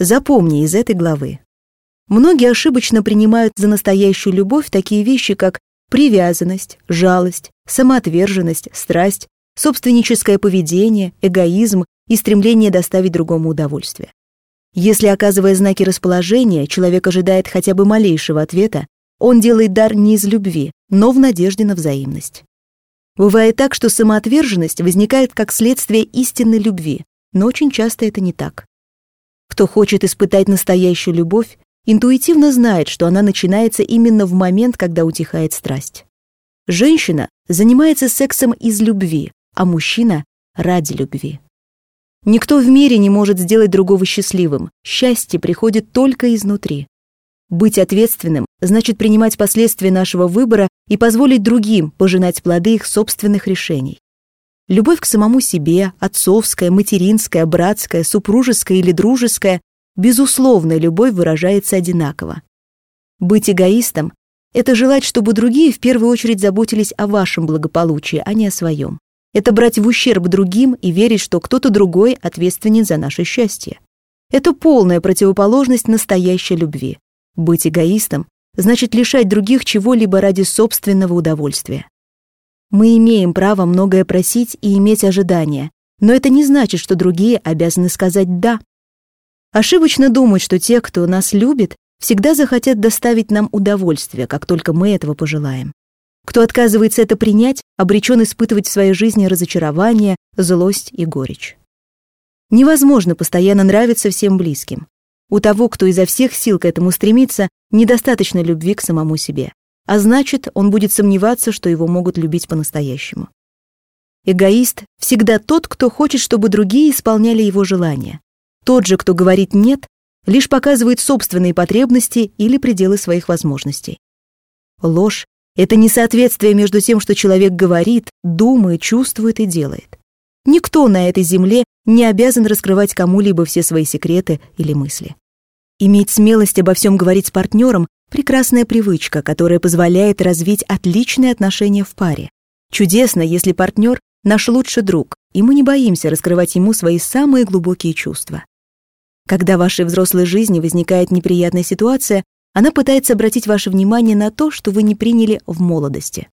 Запомни из этой главы. Многие ошибочно принимают за настоящую любовь такие вещи, как привязанность, жалость, самоотверженность, страсть, собственническое поведение, эгоизм и стремление доставить другому удовольствие. Если, оказывая знаки расположения, человек ожидает хотя бы малейшего ответа, он делает дар не из любви, но в надежде на взаимность. Бывает так, что самоотверженность возникает как следствие истинной любви, но очень часто это не так. Кто хочет испытать настоящую любовь, интуитивно знает, что она начинается именно в момент, когда утихает страсть. Женщина занимается сексом из любви, а мужчина — ради любви. Никто в мире не может сделать другого счастливым. Счастье приходит только изнутри. Быть ответственным значит принимать последствия нашего выбора и позволить другим пожинать плоды их собственных решений. Любовь к самому себе, отцовская, материнская, братская, супружеская или дружеская, безусловно, любовь выражается одинаково. Быть эгоистом — это желать, чтобы другие в первую очередь заботились о вашем благополучии, а не о своем. Это брать в ущерб другим и верить, что кто-то другой ответственен за наше счастье. Это полная противоположность настоящей любви. Быть эгоистом значит лишать других чего-либо ради собственного удовольствия. Мы имеем право многое просить и иметь ожидания, но это не значит, что другие обязаны сказать «да». Ошибочно думать, что те, кто нас любит, всегда захотят доставить нам удовольствие, как только мы этого пожелаем. Кто отказывается это принять, обречен испытывать в своей жизни разочарование, злость и горечь. Невозможно постоянно нравиться всем близким. У того, кто изо всех сил к этому стремится, недостаточно любви к самому себе. А значит, он будет сомневаться, что его могут любить по-настоящему. Эгоист всегда тот, кто хочет, чтобы другие исполняли его желания. Тот же, кто говорит «нет», лишь показывает собственные потребности или пределы своих возможностей. Ложь это несоответствие между тем, что человек говорит, думает, чувствует и делает. Никто на этой земле не обязан раскрывать кому-либо все свои секреты или мысли. Иметь смелость обо всем говорить с партнером – прекрасная привычка, которая позволяет развить отличные отношения в паре. Чудесно, если партнер – наш лучший друг, и мы не боимся раскрывать ему свои самые глубокие чувства. Когда в вашей взрослой жизни возникает неприятная ситуация, она пытается обратить ваше внимание на то, что вы не приняли в молодости.